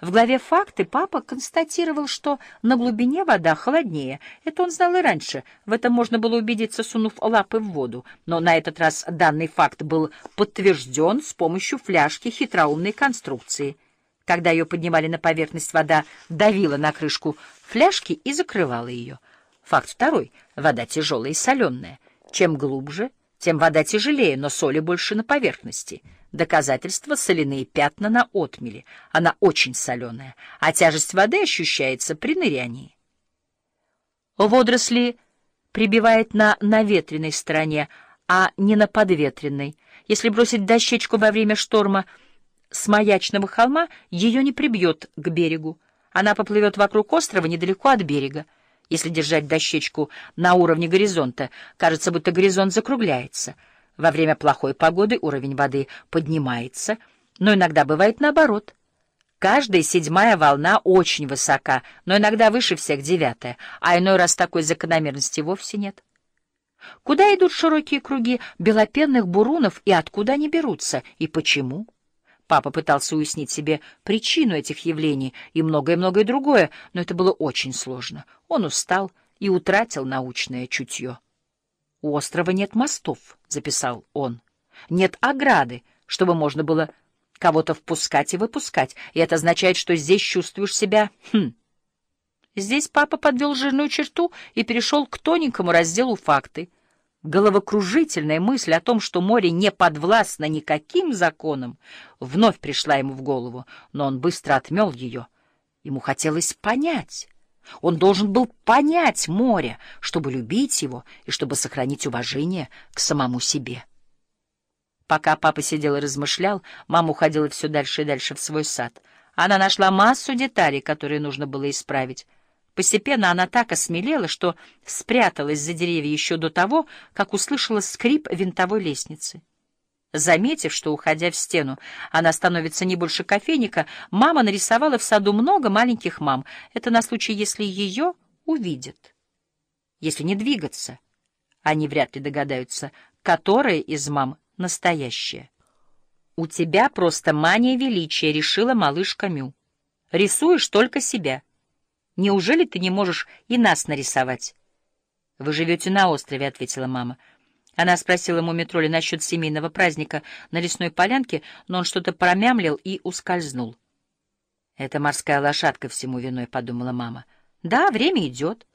В главе «Факты» папа констатировал, что на глубине вода холоднее. Это он знал и раньше. В этом можно было убедиться, сунув лапы в воду. Но на этот раз данный факт был подтвержден с помощью фляжки хитроумной конструкции. Когда ее поднимали на поверхность, вода давила на крышку фляжки и закрывала ее. Факт второй. Вода тяжелая и соленая. Чем глубже, тем вода тяжелее, но соли больше на поверхности. Доказательство — соляные пятна на отмеле. Она очень соленая, а тяжесть воды ощущается при нырянии. Водоросли прибивает на наветренной стороне, а не на подветренной. Если бросить дощечку во время шторма с маячного холма, ее не прибьет к берегу. Она поплывет вокруг острова недалеко от берега. Если держать дощечку на уровне горизонта, кажется, будто горизонт закругляется — во время плохой погоды уровень воды поднимается, но иногда бывает наоборот. Каждая седьмая волна очень высока, но иногда выше всех девятая, а иной раз такой закономерности вовсе нет. Куда идут широкие круги белопенных бурунов и откуда они берутся, и почему? Папа пытался уяснить себе причину этих явлений и многое-многое другое, но это было очень сложно. Он устал и утратил научное чутье. «У острова нет мостов», — записал он. «Нет ограды, чтобы можно было кого-то впускать и выпускать, и это означает, что здесь чувствуешь себя... Хм. Здесь папа подвел жирную черту и перешел к тоненькому разделу «Факты». Головокружительная мысль о том, что море не подвластно никаким законам, вновь пришла ему в голову, но он быстро отмел ее. Ему хотелось понять... Он должен был понять море, чтобы любить его и чтобы сохранить уважение к самому себе. Пока папа сидел и размышлял, мама уходила все дальше и дальше в свой сад. Она нашла массу деталей, которые нужно было исправить. Постепенно она так осмелела, что спряталась за деревья еще до того, как услышала скрип винтовой лестницы. Заметив, что, уходя в стену, она становится не больше кофейника, мама нарисовала в саду много маленьких мам. Это на случай, если ее увидят. Если не двигаться, они вряд ли догадаются, которая из мам настоящая. «У тебя просто мания величия», — решила малышка Мю. «Рисуешь только себя. Неужели ты не можешь и нас нарисовать?» «Вы живете на острове», — ответила мама. Она спросила Мумитроли насчет семейного праздника на лесной полянке, но он что-то промямлил и ускользнул. «Это морская лошадка всему виной», — подумала мама. «Да, время идет».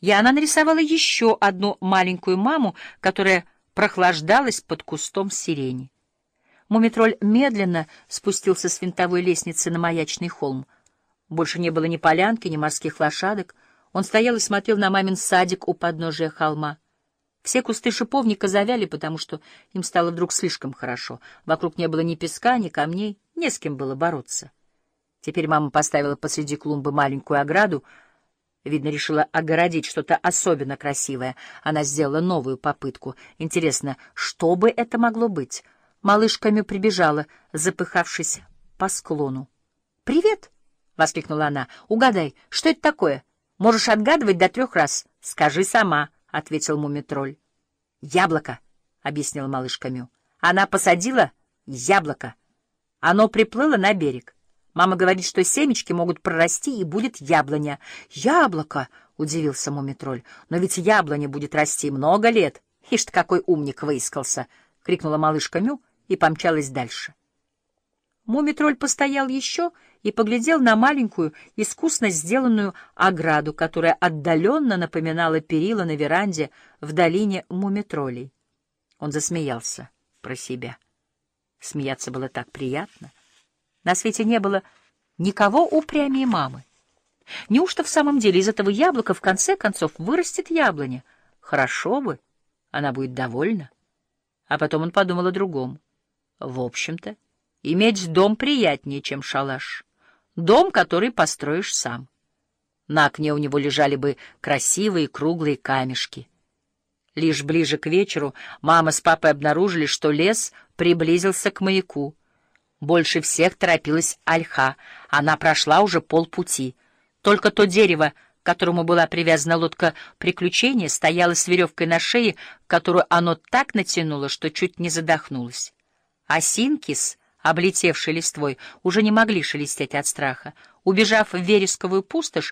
И она нарисовала еще одну маленькую маму, которая прохлаждалась под кустом сирени. Мумитроль медленно спустился с винтовой лестницы на маячный холм. Больше не было ни полянки, ни морских лошадок. Он стоял и смотрел на мамин садик у подножия холма. Все кусты шиповника завяли, потому что им стало вдруг слишком хорошо. Вокруг не было ни песка, ни камней, не с кем было бороться. Теперь мама поставила посреди клумбы маленькую ограду. Видно, решила огородить что-то особенно красивое. Она сделала новую попытку. Интересно, что бы это могло быть? Малышками прибежала, запыхавшись по склону. «Привет!» — воскликнула она. «Угадай, что это такое? Можешь отгадывать до трех раз. Скажи сама». — ответил мумитроль. — Яблоко, — объяснила малышка Мю. Она посадила яблоко. Оно приплыло на берег. Мама говорит, что семечки могут прорасти, и будет яблоня. — Яблоко! — удивился мумитроль. — Но ведь яблоня будет расти много лет. — Ишь ты, какой умник выискался! — крикнула малышка Мю и помчалась дальше. Мумитроль постоял еще и поглядел на маленькую, искусно сделанную ограду, которая отдаленно напоминала перила на веранде в долине мумитролей. Он засмеялся про себя. Смеяться было так приятно. На свете не было никого упрямее мамы. Неужто в самом деле из этого яблока в конце концов вырастет яблоня? Хорошо бы, она будет довольна. А потом он подумал о другом. В общем-то, Иметь дом приятнее, чем шалаш. Дом, который построишь сам. На окне у него лежали бы красивые круглые камешки. Лишь ближе к вечеру мама с папой обнаружили, что лес приблизился к маяку. Больше всех торопилась Альха. Она прошла уже полпути. Только то дерево, к которому была привязана лодка приключения, стояло с веревкой на шее, которую оно так натянуло, что чуть не задохнулось. А Синкис облетевшие листвой, уже не могли шелестеть от страха. Убежав в вересковую пустошь,